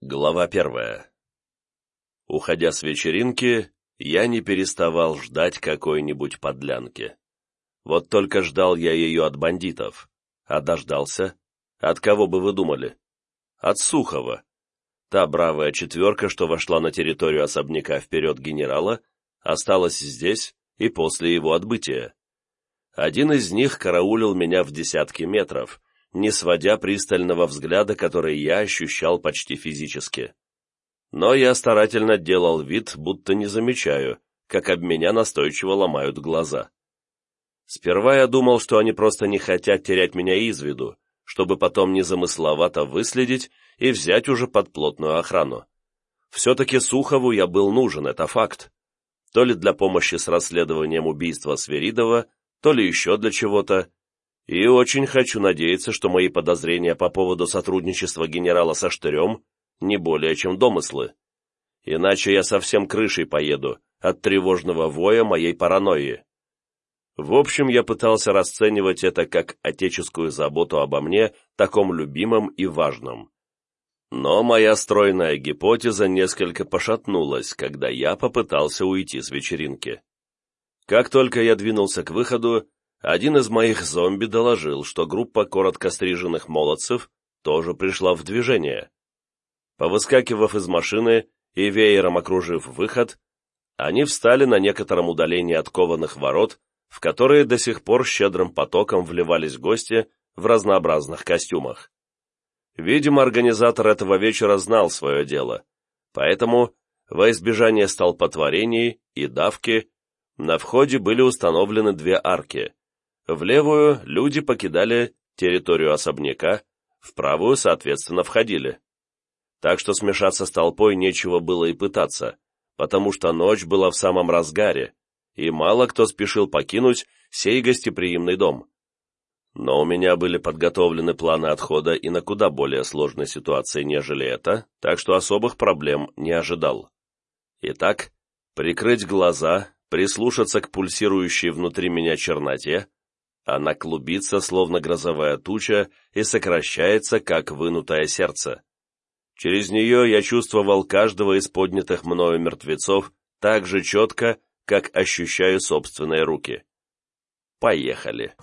Глава первая. Уходя с вечеринки, я не переставал ждать какой-нибудь подлянки. Вот только ждал я ее от бандитов. А дождался? От кого бы вы думали? От Сухова. Та бравая четверка, что вошла на территорию особняка вперед генерала, осталась здесь и после его отбытия. Один из них караулил меня в десятки метров, не сводя пристального взгляда, который я ощущал почти физически. Но я старательно делал вид, будто не замечаю, как об меня настойчиво ломают глаза. Сперва я думал, что они просто не хотят терять меня из виду, чтобы потом незамысловато выследить и взять уже под плотную охрану. Все-таки Сухову я был нужен, это факт. То ли для помощи с расследованием убийства Сверидова, то ли еще для чего-то, и очень хочу надеяться, что мои подозрения по поводу сотрудничества генерала со Штырем не более чем домыслы. Иначе я совсем крышей поеду от тревожного воя моей паранойи. В общем, я пытался расценивать это как отеческую заботу обо мне, таком любимом и важном. Но моя стройная гипотеза несколько пошатнулась, когда я попытался уйти с вечеринки. Как только я двинулся к выходу, один из моих зомби доложил, что группа коротко стриженных молодцев тоже пришла в движение. Повыскакивав из машины и веером окружив выход, они встали на некотором удалении от кованых ворот, в которые до сих пор щедрым потоком вливались гости в разнообразных костюмах. Видимо, организатор этого вечера знал свое дело, поэтому, во избежание столпотворений и давки, на входе были установлены две арки, в левую люди покидали территорию особняка, в правую, соответственно, входили. Так что смешаться с толпой нечего было и пытаться, потому что ночь была в самом разгаре, и мало кто спешил покинуть сей гостеприимный дом. Но у меня были подготовлены планы отхода и на куда более сложной ситуации, нежели это, так что особых проблем не ожидал. Итак, прикрыть глаза, прислушаться к пульсирующей внутри меня черноте, она клубится, словно грозовая туча, и сокращается, как вынутое сердце. Через нее я чувствовал каждого из поднятых мною мертвецов так же четко, как ощущаю собственные руки. Поехали.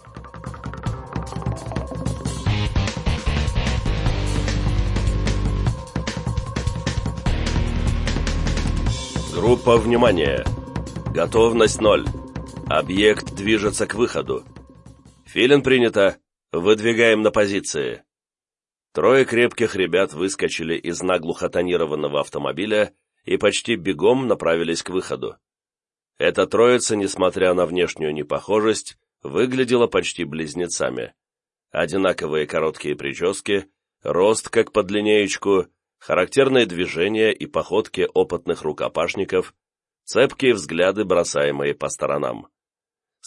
Группа внимания. Готовность ноль. Объект движется к выходу. «Филин принято. Выдвигаем на позиции». Трое крепких ребят выскочили из наглухо тонированного автомобиля и почти бегом направились к выходу. Эта троица, несмотря на внешнюю непохожесть, выглядела почти близнецами. Одинаковые короткие прически, рост как под линеечку, характерные движения и походки опытных рукопашников, цепкие взгляды, бросаемые по сторонам.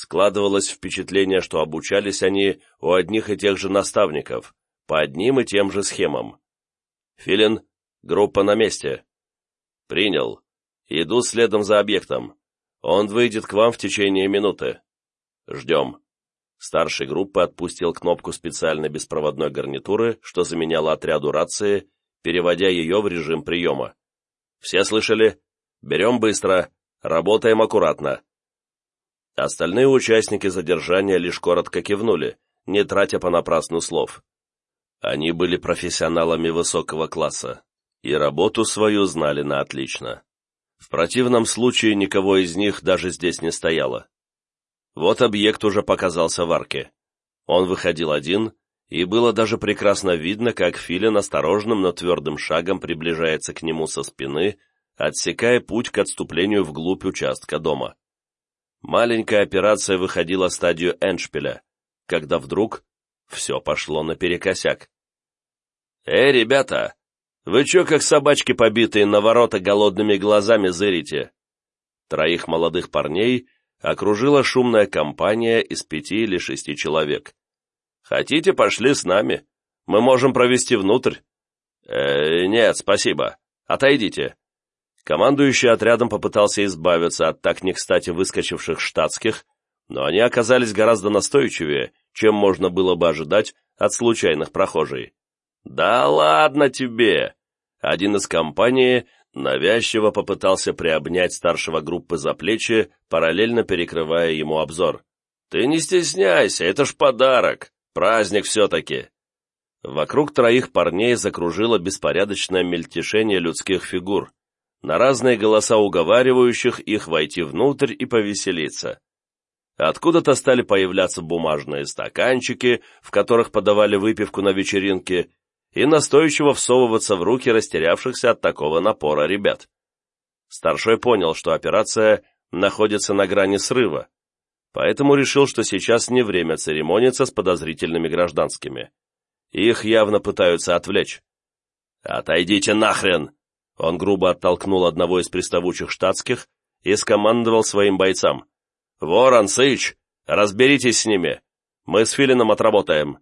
Складывалось впечатление, что обучались они у одних и тех же наставников, по одним и тем же схемам. «Филин, группа на месте». «Принял. Иду следом за объектом. Он выйдет к вам в течение минуты. Ждем». Старший группы отпустил кнопку специальной беспроводной гарнитуры, что заменяло отряду рации, переводя ее в режим приема. «Все слышали? Берем быстро, работаем аккуратно. Остальные участники задержания лишь коротко кивнули, не тратя понапрасну слов. Они были профессионалами высокого класса и работу свою знали на отлично. В противном случае никого из них даже здесь не стояло. Вот объект уже показался в арке. Он выходил один, и было даже прекрасно видно, как Филин осторожным, но твердым шагом приближается к нему со спины, отсекая путь к отступлению вглубь участка дома. Маленькая операция выходила стадию Эншпиля, когда вдруг все пошло наперекосяк. «Эй, ребята, вы чё как собачки побитые на ворота голодными глазами зырите?» Троих молодых парней окружила шумная компания из пяти или шести человек. «Хотите, пошли с нами? Мы можем провести внутрь». «Э, «Нет, спасибо. Отойдите. Командующий отрядом попытался избавиться от так не кстати выскочивших штатских, но они оказались гораздо настойчивее, чем можно было бы ожидать от случайных прохожей. «Да ладно тебе! один из компании навязчиво попытался приобнять старшего группы за плечи, параллельно перекрывая ему обзор. «Ты не стесняйся, это ж подарок, праздник все-таки!» Вокруг троих парней закружило беспорядочное мельтешение людских фигур, на разные голоса уговаривающих их войти внутрь и повеселиться. Откуда-то стали появляться бумажные стаканчики, в которых подавали выпивку на вечеринке, и настойчиво всовываться в руки растерявшихся от такого напора ребят. Старшой понял, что операция находится на грани срыва, поэтому решил, что сейчас не время церемониться с подозрительными гражданскими. Их явно пытаются отвлечь. «Отойдите нахрен!» Он грубо оттолкнул одного из приставучих штатских и скомандовал своим бойцам. «Ворон, Сыч, разберитесь с ними. Мы с Филином отработаем».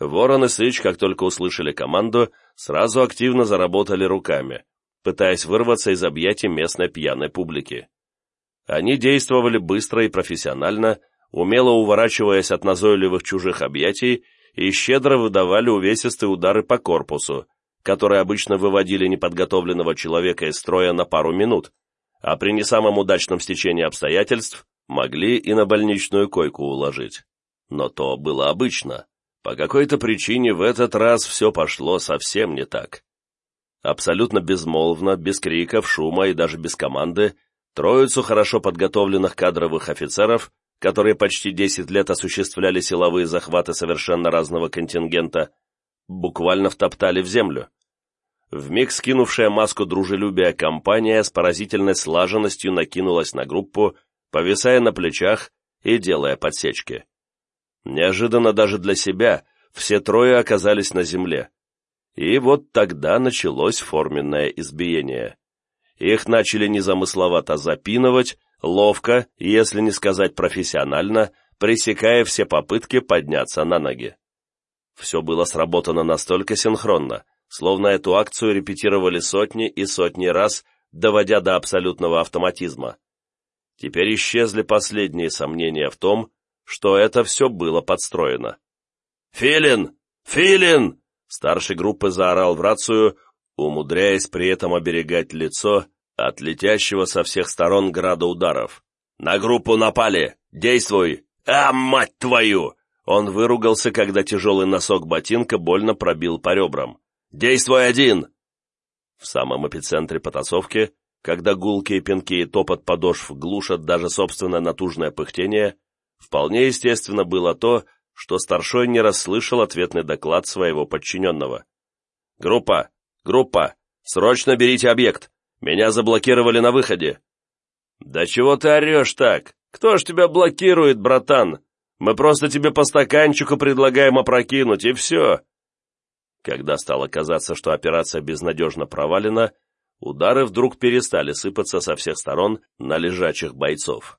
Ворон и Сыч, как только услышали команду, сразу активно заработали руками, пытаясь вырваться из объятий местной пьяной публики. Они действовали быстро и профессионально, умело уворачиваясь от назойливых чужих объятий и щедро выдавали увесистые удары по корпусу, которые обычно выводили неподготовленного человека из строя на пару минут, а при не самом удачном стечении обстоятельств могли и на больничную койку уложить. Но то было обычно. По какой-то причине в этот раз все пошло совсем не так. Абсолютно безмолвно, без криков, шума и даже без команды, троицу хорошо подготовленных кадровых офицеров, которые почти 10 лет осуществляли силовые захваты совершенно разного контингента, буквально втоптали в землю. Вмиг скинувшая маску дружелюбия компания с поразительной слаженностью накинулась на группу, повисая на плечах и делая подсечки. Неожиданно даже для себя все трое оказались на земле. И вот тогда началось форменное избиение. Их начали незамысловато запинывать, ловко, если не сказать профессионально, пресекая все попытки подняться на ноги. Все было сработано настолько синхронно, словно эту акцию репетировали сотни и сотни раз, доводя до абсолютного автоматизма. Теперь исчезли последние сомнения в том, что это все было подстроено. «Филин! Филин!» Старший группы заорал в рацию, умудряясь при этом оберегать лицо от летящего со всех сторон града ударов. «На группу напали! Действуй! А, мать твою!» Он выругался, когда тяжелый носок ботинка больно пробил по ребрам. «Действуй один!» В самом эпицентре потасовки, когда гулки и пинки и топот подошв глушат даже собственное натужное пыхтение, Вполне естественно было то, что старшой не расслышал ответный доклад своего подчиненного. «Группа! Группа! Срочно берите объект! Меня заблокировали на выходе!» «Да чего ты орешь так? Кто ж тебя блокирует, братан? Мы просто тебе по стаканчику предлагаем опрокинуть, и все!» Когда стало казаться, что операция безнадежно провалена, удары вдруг перестали сыпаться со всех сторон на лежачих бойцов.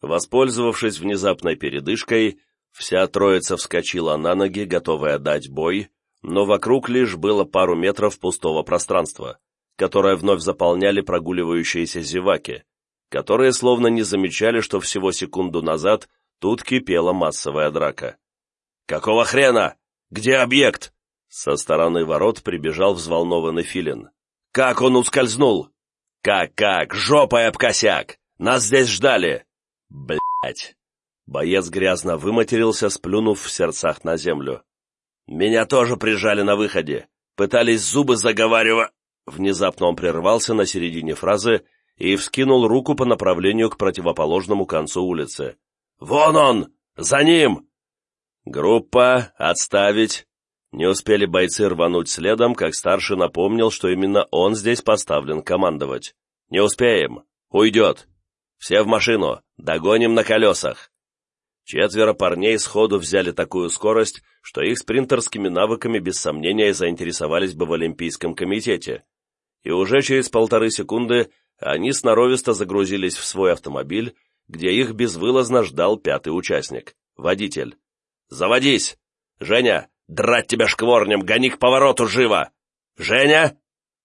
Воспользовавшись внезапной передышкой, вся троица вскочила на ноги, готовая дать бой, но вокруг лишь было пару метров пустого пространства, которое вновь заполняли прогуливающиеся зеваки, которые словно не замечали, что всего секунду назад тут кипела массовая драка. «Какого хрена? Где объект?» Со стороны ворот прибежал взволнованный Филин. «Как он ускользнул?» «Как-как? Жопой об косяк! Нас здесь ждали!» Блять! Боец грязно выматерился, сплюнув в сердцах на землю. «Меня тоже прижали на выходе. Пытались зубы заговаривать...» Внезапно он прервался на середине фразы и вскинул руку по направлению к противоположному концу улицы. «Вон он! За ним!» «Группа! Отставить!» Не успели бойцы рвануть следом, как старший напомнил, что именно он здесь поставлен командовать. «Не успеем! Уйдет!» Все в машину! Догоним на колесах!» Четверо парней сходу взяли такую скорость, что их спринтерскими навыками без сомнения заинтересовались бы в Олимпийском комитете. И уже через полторы секунды они сноровисто загрузились в свой автомобиль, где их безвылазно ждал пятый участник, водитель. «Заводись! Женя, драть тебя шкворнем, гони к повороту живо! Женя!»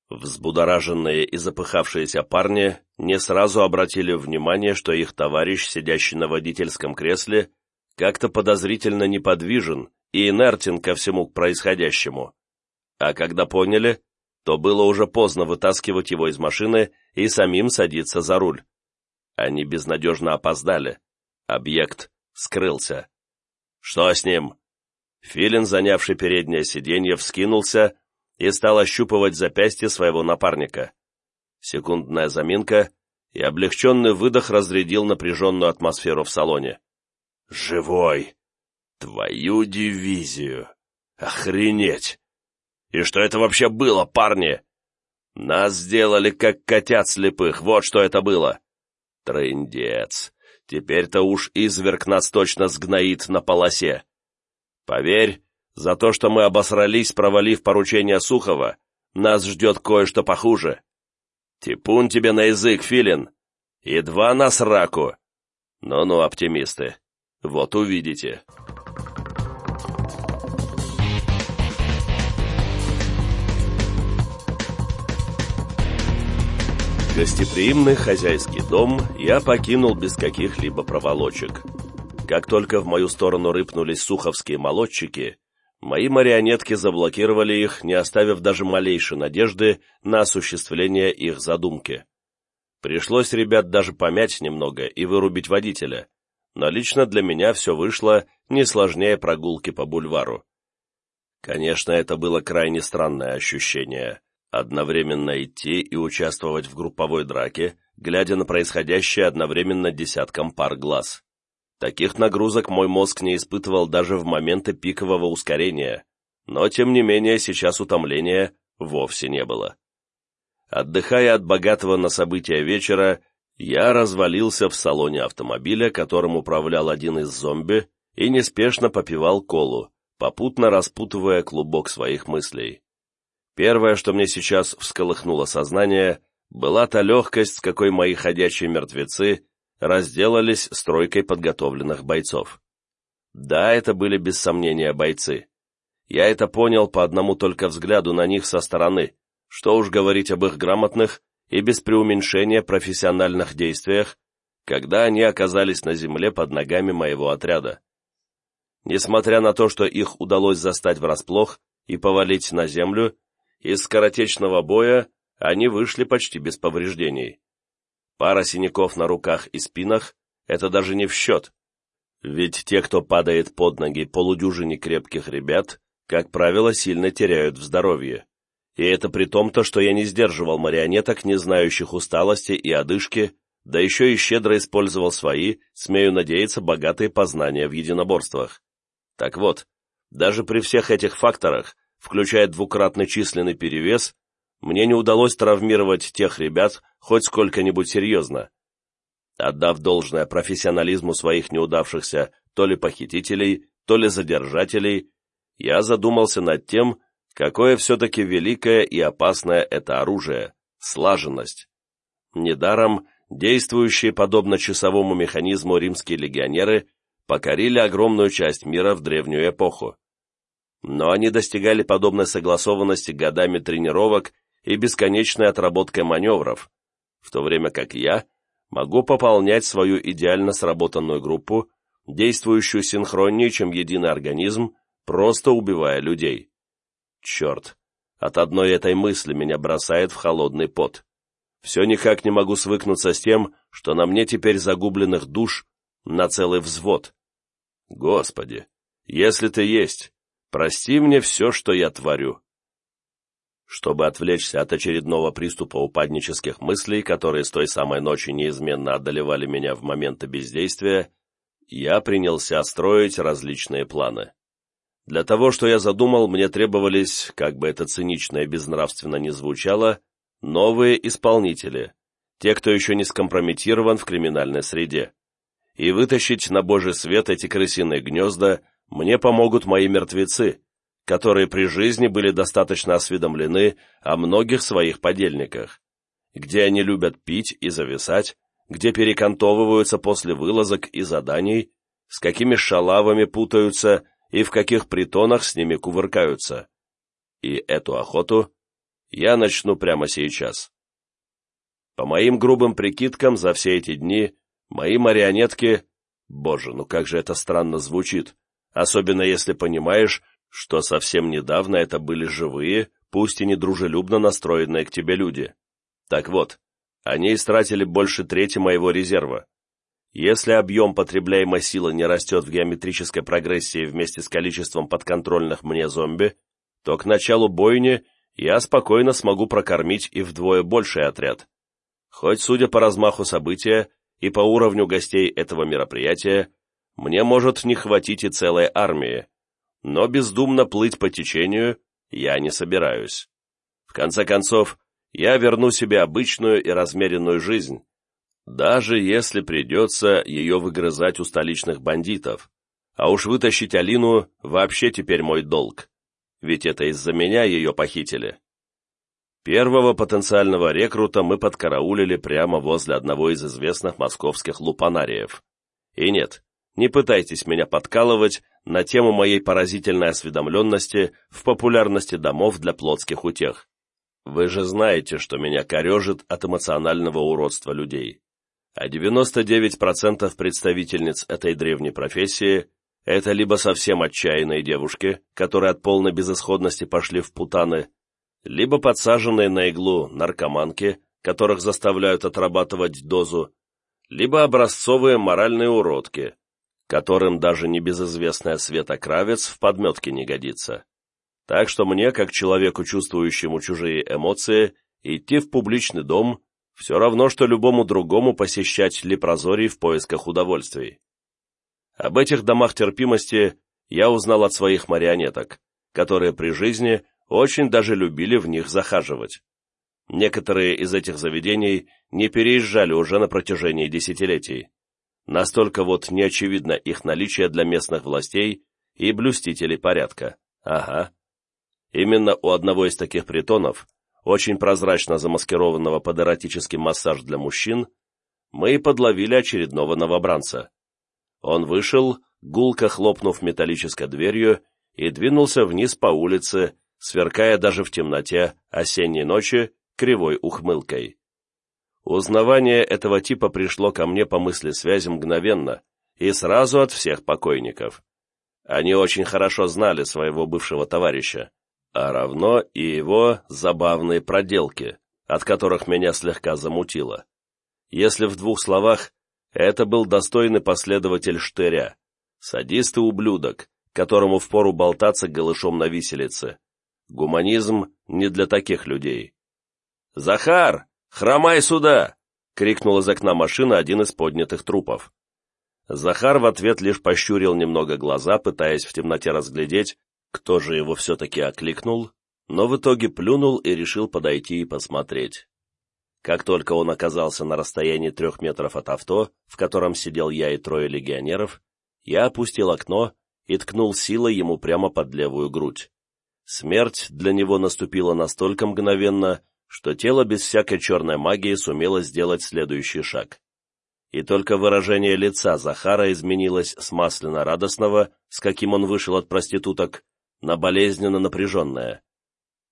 Взбудораженные и запыхавшиеся парни не сразу обратили внимание, что их товарищ, сидящий на водительском кресле, как-то подозрительно неподвижен и инертен ко всему происходящему. А когда поняли, то было уже поздно вытаскивать его из машины и самим садиться за руль. Они безнадежно опоздали. Объект скрылся. «Что с ним?» Филин, занявший переднее сиденье, вскинулся и стал ощупывать запястье своего напарника. Секундная заминка, и облегченный выдох разрядил напряженную атмосферу в салоне. «Живой! Твою дивизию! Охренеть! И что это вообще было, парни? Нас сделали как котят слепых, вот что это было! Трындец! Теперь-то уж изверг нас точно сгноит на полосе! Поверь, за то, что мы обосрались, провалив поручение Сухова, нас ждет кое-что похуже. Типун тебе на язык, Филин. И два на сраку. Ну-ну, оптимисты. Вот увидите. Гостеприимный хозяйский дом я покинул без каких-либо проволочек. Как только в мою сторону рыпнулись суховские молодчики, Мои марионетки заблокировали их, не оставив даже малейшей надежды на осуществление их задумки. Пришлось ребят даже помять немного и вырубить водителя, но лично для меня все вышло не сложнее прогулки по бульвару. Конечно, это было крайне странное ощущение — одновременно идти и участвовать в групповой драке, глядя на происходящее одновременно десятком пар глаз. Таких нагрузок мой мозг не испытывал даже в моменты пикового ускорения, но, тем не менее, сейчас утомления вовсе не было. Отдыхая от богатого на события вечера, я развалился в салоне автомобиля, которым управлял один из зомби, и неспешно попивал колу, попутно распутывая клубок своих мыслей. Первое, что мне сейчас всколыхнуло сознание, была та легкость, с какой мои ходячие мертвецы разделались стройкой подготовленных бойцов. Да, это были без сомнения бойцы. Я это понял по одному только взгляду на них со стороны, что уж говорить об их грамотных и без преуменьшения профессиональных действиях, когда они оказались на земле под ногами моего отряда. Несмотря на то, что их удалось застать врасплох и повалить на землю, из скоротечного боя они вышли почти без повреждений. Пара синяков на руках и спинах — это даже не в счет. Ведь те, кто падает под ноги полудюжине крепких ребят, как правило, сильно теряют в здоровье. И это при том-то, что я не сдерживал марионеток, не знающих усталости и одышки, да еще и щедро использовал свои, смею надеяться, богатые познания в единоборствах. Так вот, даже при всех этих факторах, включая двукратный численный перевес, мне не удалось травмировать тех ребят хоть сколько-нибудь серьезно. Отдав должное профессионализму своих неудавшихся то ли похитителей, то ли задержателей, я задумался над тем, какое все-таки великое и опасное это оружие – слаженность. Недаром действующие подобно часовому механизму римские легионеры покорили огромную часть мира в древнюю эпоху. Но они достигали подобной согласованности годами тренировок и бесконечной отработкой маневров, в то время как я могу пополнять свою идеально сработанную группу, действующую синхроннее, чем единый организм, просто убивая людей. Черт, от одной этой мысли меня бросает в холодный пот. Все никак не могу свыкнуться с тем, что на мне теперь загубленных душ на целый взвод. Господи, если ты есть, прости мне все, что я творю. Чтобы отвлечься от очередного приступа упаднических мыслей, которые с той самой ночи неизменно одолевали меня в моменты бездействия, я принялся строить различные планы. Для того, что я задумал, мне требовались, как бы это цинично и безнравственно не звучало, новые исполнители, те, кто еще не скомпрометирован в криминальной среде. И вытащить на божий свет эти крысиные гнезда мне помогут мои мертвецы, которые при жизни были достаточно осведомлены о многих своих подельниках, где они любят пить и зависать, где перекантовываются после вылазок и заданий, с какими шалавами путаются и в каких притонах с ними кувыркаются. И эту охоту я начну прямо сейчас. По моим грубым прикидкам, за все эти дни мои марионетки... Боже, ну как же это странно звучит, особенно если понимаешь, что совсем недавно это были живые, пусть и недружелюбно настроенные к тебе люди. Так вот, они истратили больше трети моего резерва. Если объем потребляемой силы не растет в геометрической прогрессии вместе с количеством подконтрольных мне зомби, то к началу бойни я спокойно смогу прокормить и вдвое больший отряд. Хоть, судя по размаху события и по уровню гостей этого мероприятия, мне может не хватить и целой армии, но бездумно плыть по течению я не собираюсь. В конце концов, я верну себе обычную и размеренную жизнь, даже если придется ее выгрызать у столичных бандитов, а уж вытащить Алину вообще теперь мой долг, ведь это из-за меня ее похитили. Первого потенциального рекрута мы подкараулили прямо возле одного из известных московских лупанариев. И нет, не пытайтесь меня подкалывать на тему моей поразительной осведомленности в популярности домов для плотских утех. Вы же знаете, что меня корежит от эмоционального уродства людей. А 99% представительниц этой древней профессии – это либо совсем отчаянные девушки, которые от полной безысходности пошли в путаны, либо подсаженные на иглу наркоманки, которых заставляют отрабатывать дозу, либо образцовые моральные уродки, которым даже небезызвестная Света Кравец в подметке не годится. Так что мне, как человеку, чувствующему чужие эмоции, идти в публичный дом все равно, что любому другому посещать лепрозорий в поисках удовольствий. Об этих домах терпимости я узнал от своих марионеток, которые при жизни очень даже любили в них захаживать. Некоторые из этих заведений не переезжали уже на протяжении десятилетий. Настолько вот неочевидно их наличие для местных властей и блюстителей порядка. Ага. Именно у одного из таких притонов, очень прозрачно замаскированного под эротический массаж для мужчин, мы и подловили очередного новобранца. Он вышел, гулко хлопнув металлической дверью, и двинулся вниз по улице, сверкая даже в темноте осенней ночи кривой ухмылкой. Узнавание этого типа пришло ко мне по мысли связи мгновенно и сразу от всех покойников. Они очень хорошо знали своего бывшего товарища, а равно и его забавные проделки, от которых меня слегка замутило. Если в двух словах, это был достойный последователь Штыря, садист и ублюдок, которому впору болтаться голышом на виселице, Гуманизм не для таких людей. «Захар! Хромай сюда!» — крикнул из окна машины один из поднятых трупов. Захар в ответ лишь пощурил немного глаза, пытаясь в темноте разглядеть, кто же его все-таки окликнул, но в итоге плюнул и решил подойти и посмотреть. Как только он оказался на расстоянии трех метров от авто, в котором сидел я и трое легионеров, я опустил окно и ткнул силой ему прямо под левую грудь. Смерть для него наступила настолько мгновенно, что тело без всякой черной магии сумело сделать следующий шаг. И только выражение лица Захара изменилось с масляно-радостного, с каким он вышел от проституток, на болезненно напряженное.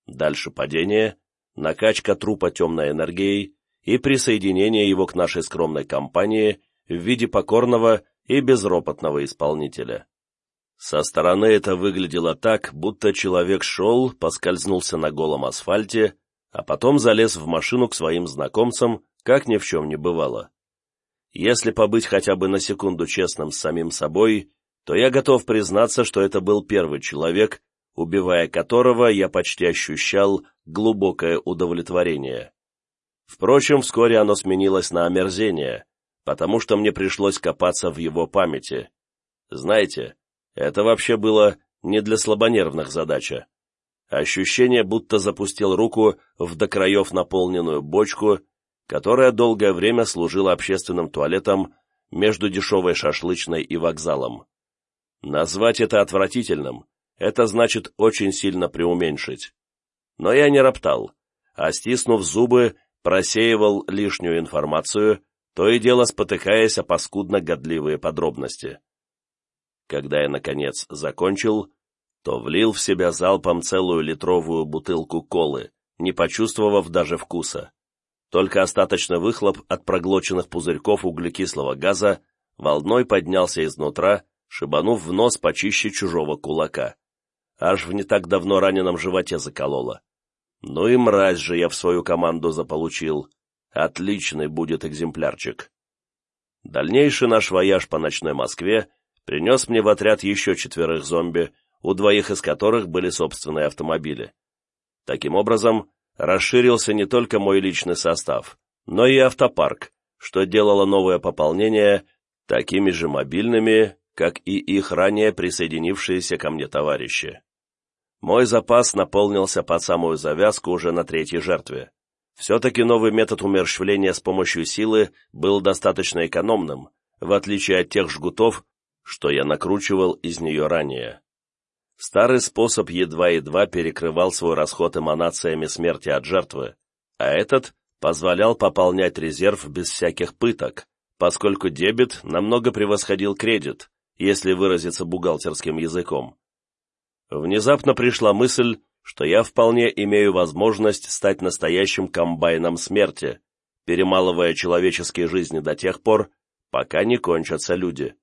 Дальше падение, накачка трупа темной энергией и присоединение его к нашей скромной компании в виде покорного и безропотного исполнителя. Со стороны это выглядело так, будто человек шел, поскользнулся на голом асфальте, а потом залез в машину к своим знакомцам, как ни в чем не бывало. Если побыть хотя бы на секунду честным с самим собой, то я готов признаться, что это был первый человек, убивая которого я почти ощущал глубокое удовлетворение. Впрочем, вскоре оно сменилось на омерзение, потому что мне пришлось копаться в его памяти. Знаете, это вообще было не для слабонервных задача. Ощущение, будто запустил руку в до краев наполненную бочку, которая долгое время служила общественным туалетом между дешевой шашлычной и вокзалом. Назвать это отвратительным, это значит очень сильно преуменьшить. Но я не роптал, а стиснув зубы, просеивал лишнюю информацию, то и дело спотыкаясь о паскудно-годливые подробности. Когда я, наконец, закончил, то влил в себя залпом целую литровую бутылку колы, не почувствовав даже вкуса. Только остаточный выхлоп от проглоченных пузырьков углекислого газа волной поднялся изнутра, шибанув в нос почище чужого кулака. Аж в не так давно раненом животе закололо. Ну и мразь же я в свою команду заполучил. Отличный будет экземплярчик. Дальнейший наш вояж по ночной Москве принес мне в отряд еще четверых зомби, у двоих из которых были собственные автомобили. Таким образом, расширился не только мой личный состав, но и автопарк, что делало новое пополнение такими же мобильными, как и их ранее присоединившиеся ко мне товарищи. Мой запас наполнился под самую завязку уже на третьей жертве. Все-таки новый метод умерщвления с помощью силы был достаточно экономным, в отличие от тех жгутов, что я накручивал из нее ранее. Старый способ едва-едва перекрывал свой расход эманациями смерти от жертвы, а этот позволял пополнять резерв без всяких пыток, поскольку дебет намного превосходил кредит, если выразиться бухгалтерским языком. Внезапно пришла мысль, что я вполне имею возможность стать настоящим комбайном смерти, перемалывая человеческие жизни до тех пор, пока не кончатся люди.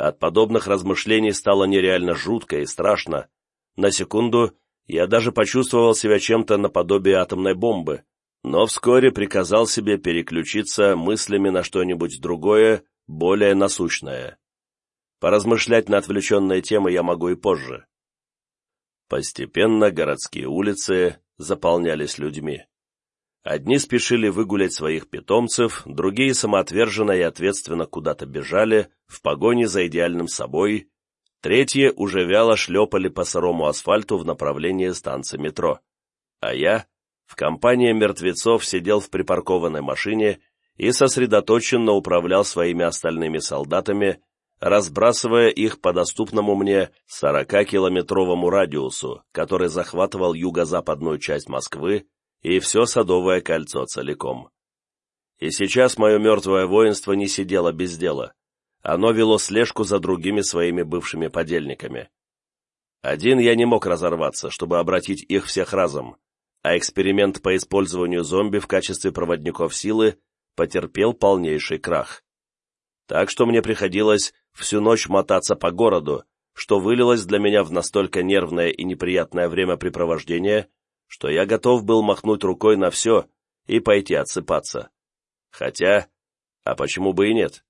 От подобных размышлений стало нереально жутко и страшно. На секунду я даже почувствовал себя чем-то наподобие атомной бомбы, но вскоре приказал себе переключиться мыслями на что-нибудь другое, более насущное. Поразмышлять на отвлеченные темы я могу и позже. Постепенно городские улицы заполнялись людьми. Одни спешили выгулять своих питомцев, другие самоотверженно и ответственно куда-то бежали, в погоне за идеальным собой, третьи уже вяло шлепали по сырому асфальту в направлении станции метро. А я, в компании мертвецов, сидел в припаркованной машине и сосредоточенно управлял своими остальными солдатами, разбрасывая их по доступному мне 40-километровому радиусу, который захватывал юго-западную часть Москвы и все Садовое кольцо целиком. И сейчас мое мертвое воинство не сидело без дела. Оно вело слежку за другими своими бывшими подельниками. Один я не мог разорваться, чтобы обратить их всех разом, а эксперимент по использованию зомби в качестве проводников силы потерпел полнейший крах. Так что мне приходилось всю ночь мотаться по городу, что вылилось для меня в настолько нервное и неприятное времяпрепровождение, что я готов был махнуть рукой на все и пойти отсыпаться. Хотя, а почему бы и нет?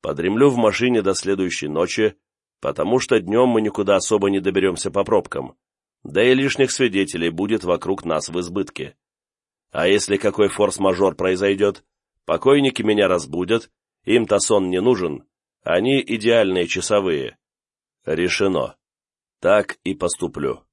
Подремлю в машине до следующей ночи, потому что днем мы никуда особо не доберемся по пробкам, да и лишних свидетелей будет вокруг нас в избытке. А если какой форс-мажор произойдет, покойники меня разбудят, им-то сон не нужен, они идеальные часовые. Решено. Так и поступлю.